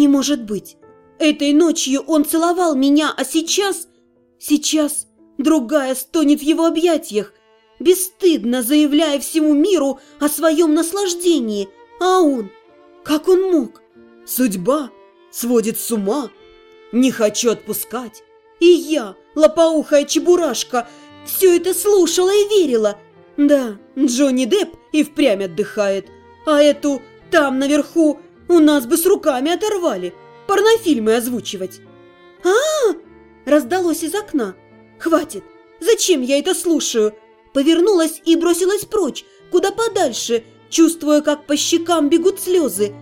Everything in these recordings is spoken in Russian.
Не может быть. Этой ночью он целовал меня, а сейчас... Сейчас другая стонет в его объятиях, бесстыдно заявляя всему миру о своем наслаждении. А он... Как он мог? Судьба сводит с ума. Не хочу отпускать. И я, лопоухая чебурашка, все это слушала и верила. Да, Джонни Депп и впрямь отдыхает. А эту там наверху у нас бы с руками оторвали. Порнофильмы озвучивать. а, -а, -а Раздалось из окна. «Хватит! Зачем я это слушаю?» Повернулась и бросилась прочь, куда подальше, чувствуя, как по щекам бегут слезы.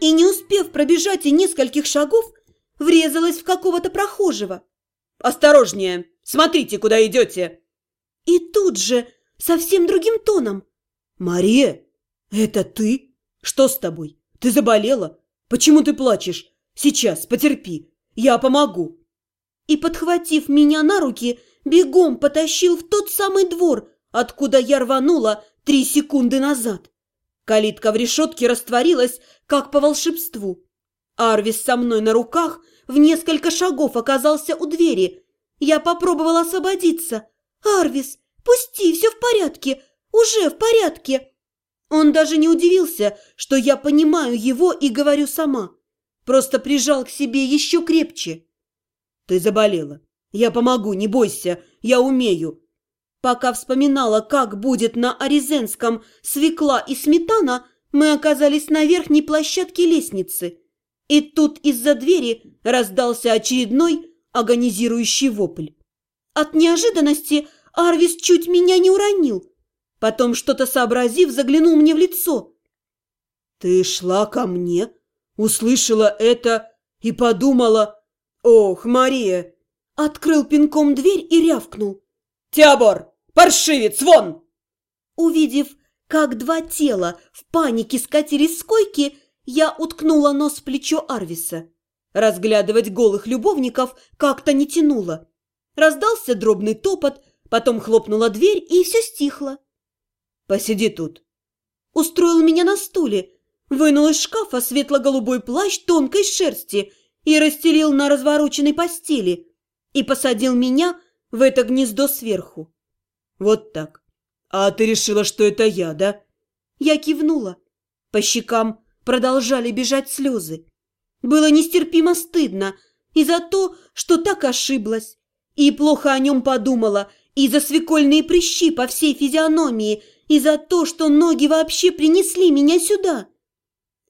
И не успев пробежать и нескольких шагов, врезалась в какого-то прохожего. «Осторожнее! Смотрите, куда идете!» И тут же, совсем другим тоном. «Мария, это ты? Что с тобой? Ты заболела? Почему ты плачешь? Сейчас, потерпи, я помогу!» И, подхватив меня на руки, бегом потащил в тот самый двор, откуда я рванула три секунды назад. Калитка в решетке растворилась, как по волшебству. Арвис со мной на руках в несколько шагов оказался у двери. Я попробовала освободиться. «Арвис, пусти, все в порядке, уже в порядке!» Он даже не удивился, что я понимаю его и говорю сама. Просто прижал к себе еще крепче. «Ты заболела. Я помогу, не бойся, я умею. Пока вспоминала, как будет на Аризенском свекла и сметана, мы оказались на верхней площадке лестницы. И тут из-за двери раздался очередной агонизирующий вопль. От неожиданности Арвис чуть меня не уронил. Потом, что-то сообразив, заглянул мне в лицо. «Ты шла ко мне, услышала это и подумала, ох, Мария!» Открыл пинком дверь и рявкнул. «Теобор! Паршивец, вон!» Увидев, как два тела в панике скатились с койки, я уткнула нос в плечо Арвиса. Разглядывать голых любовников как-то не тянуло. Раздался дробный топот, потом хлопнула дверь, и все стихло. «Посиди тут». Устроил меня на стуле, вынул из шкафа светло-голубой плащ тонкой шерсти и расстелил на развороченной постели и посадил меня в это гнездо сверху. Вот так. А ты решила, что это я, да? Я кивнула. По щекам продолжали бежать слезы. Было нестерпимо стыдно и за то, что так ошиблась, и плохо о нем подумала, и за свекольные прыщи по всей физиономии, и за то, что ноги вообще принесли меня сюда.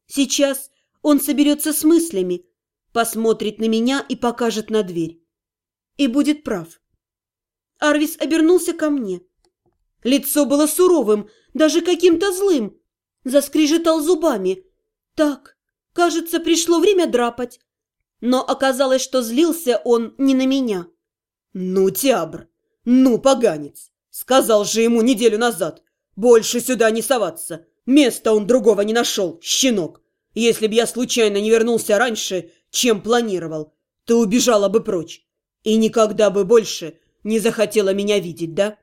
Сейчас он соберется с мыслями, посмотрит на меня и покажет на дверь. И будет прав. Арвис обернулся ко мне. Лицо было суровым, даже каким-то злым. Заскрежетал зубами. Так, кажется, пришло время драпать. Но оказалось, что злился он не на меня. «Ну, Тябр, ну, поганец! Сказал же ему неделю назад, больше сюда не соваться. Места он другого не нашел, щенок. Если б я случайно не вернулся раньше, чем планировал, то убежала бы прочь. И никогда бы больше не захотела меня видеть, да?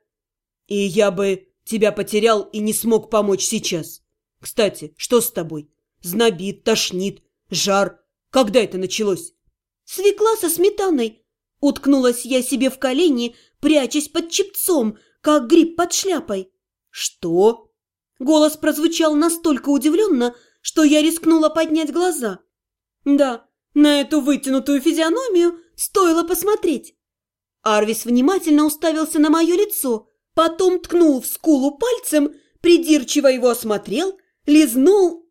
И я бы тебя потерял и не смог помочь сейчас. Кстати, что с тобой? Знобит, тошнит, жар. Когда это началось? Свекла со сметаной. Уткнулась я себе в колени, прячась под чепцом, как гриб под шляпой. Что? Голос прозвучал настолько удивленно, что я рискнула поднять глаза. Да, на эту вытянутую физиономию стоило посмотреть. Арвис внимательно уставился на мое лицо, потом ткнул в скулу пальцем, придирчиво его осмотрел, лизнул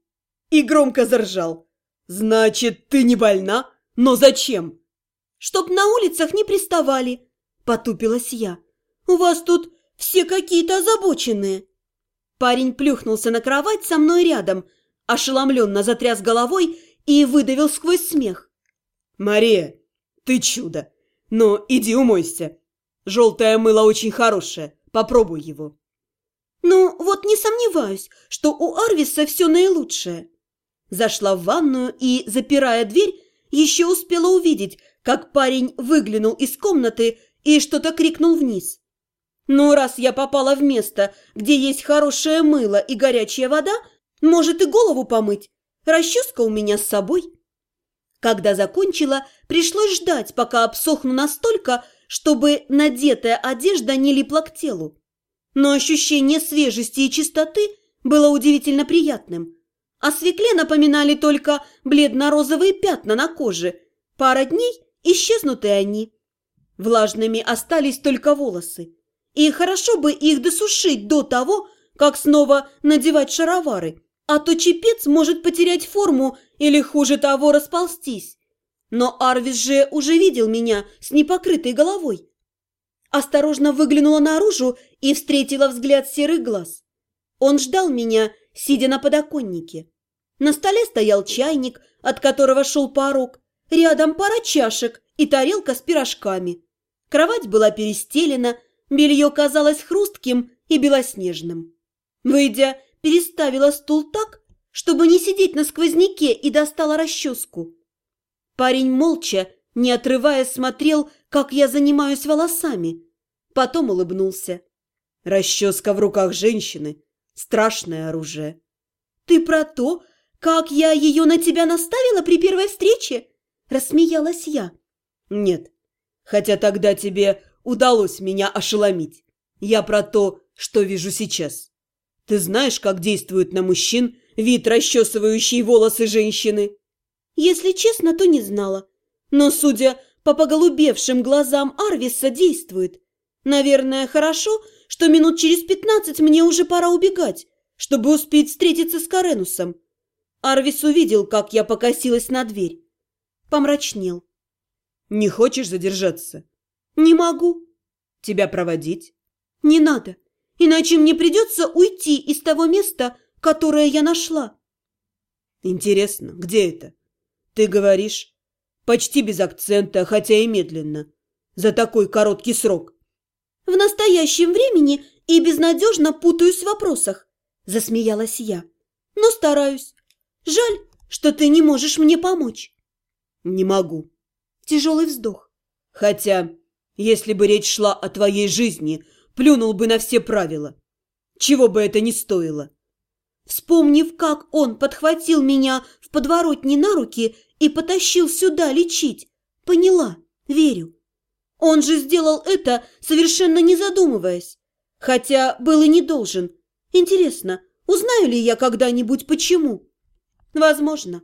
и громко заржал. «Значит, ты не больна? Но зачем?» «Чтоб на улицах не приставали», – потупилась я. «У вас тут все какие-то озабоченные». Парень плюхнулся на кровать со мной рядом, ошеломленно затряс головой и выдавил сквозь смех. «Мария, ты чудо! «Ну, иди умойся. Желтое мыло очень хорошее. Попробуй его». «Ну, вот не сомневаюсь, что у Арвиса все наилучшее». Зашла в ванную и, запирая дверь, еще успела увидеть, как парень выглянул из комнаты и что-то крикнул вниз. Ну, раз я попала в место, где есть хорошее мыло и горячая вода, может и голову помыть. Расческа у меня с собой. Когда закончила, пришлось ждать, пока обсохну настолько, чтобы надетая одежда не липла к телу. Но ощущение свежести и чистоты было удивительно приятным. О свекле напоминали только бледно-розовые пятна на коже. Пара дней исчезнут и они. Влажными остались только волосы. И хорошо бы их досушить до того, как снова надевать шаровары, а то чепец может потерять форму или, хуже того, расползтись. Но Арвис же уже видел меня с непокрытой головой. Осторожно выглянула наружу и встретила взгляд серых глаз. Он ждал меня, сидя на подоконнике. На столе стоял чайник, от которого шел порог, рядом пара чашек и тарелка с пирожками. Кровать была перестелена, белье казалось хрустким и белоснежным. Выйдя, переставила стул так, чтобы не сидеть на сквозняке и достала расческу. Парень молча, не отрываясь, смотрел, как я занимаюсь волосами. Потом улыбнулся. Расческа в руках женщины – страшное оружие. «Ты про то, как я ее на тебя наставила при первой встрече?» – рассмеялась я. «Нет, хотя тогда тебе удалось меня ошеломить. Я про то, что вижу сейчас. Ты знаешь, как действует на мужчин вид расчесывающей волосы женщины?» Если честно, то не знала. Но, судя по поголубевшим глазам Арвиса, действует. Наверное, хорошо, что минут через пятнадцать мне уже пора убегать, чтобы успеть встретиться с Каренусом. Арвис увидел, как я покосилась на дверь. Помрачнел. «Не хочешь задержаться?» «Не могу». «Тебя проводить?» «Не надо, иначе мне придется уйти из того места, которое я нашла». «Интересно, где это?» «Ты говоришь?» «Почти без акцента, хотя и медленно. За такой короткий срок». «В настоящем времени и безнадежно путаюсь в вопросах», – засмеялась я. «Но стараюсь. Жаль, что ты не можешь мне помочь». «Не могу». Тяжелый вздох. «Хотя, если бы речь шла о твоей жизни, плюнул бы на все правила. Чего бы это ни стоило». Вспомнив, как он подхватил меня в подворотне на руки и потащил сюда лечить, поняла, верю. Он же сделал это, совершенно не задумываясь. Хотя был и не должен. Интересно, узнаю ли я когда-нибудь почему? Возможно.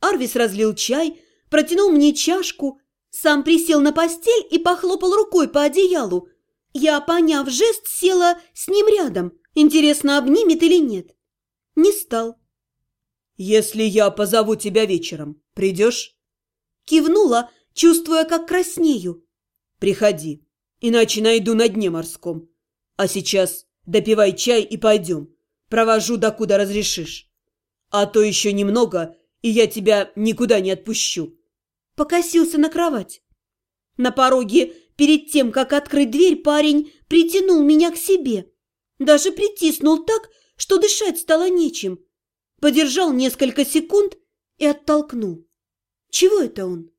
Арвис разлил чай, протянул мне чашку, сам присел на постель и похлопал рукой по одеялу. Я, поняв жест, села с ним рядом. Интересно, обнимет или нет? Не стал. «Если я позову тебя вечером, придешь?» Кивнула, чувствуя, как краснею. «Приходи, иначе найду на дне морском. А сейчас допивай чай и пойдем. Провожу, докуда разрешишь. А то еще немного, и я тебя никуда не отпущу». Покосился на кровать. На пороге, перед тем, как открыть дверь, парень притянул меня к себе. Даже притиснул так, что дышать стало нечем. Подержал несколько секунд и оттолкнул. Чего это он?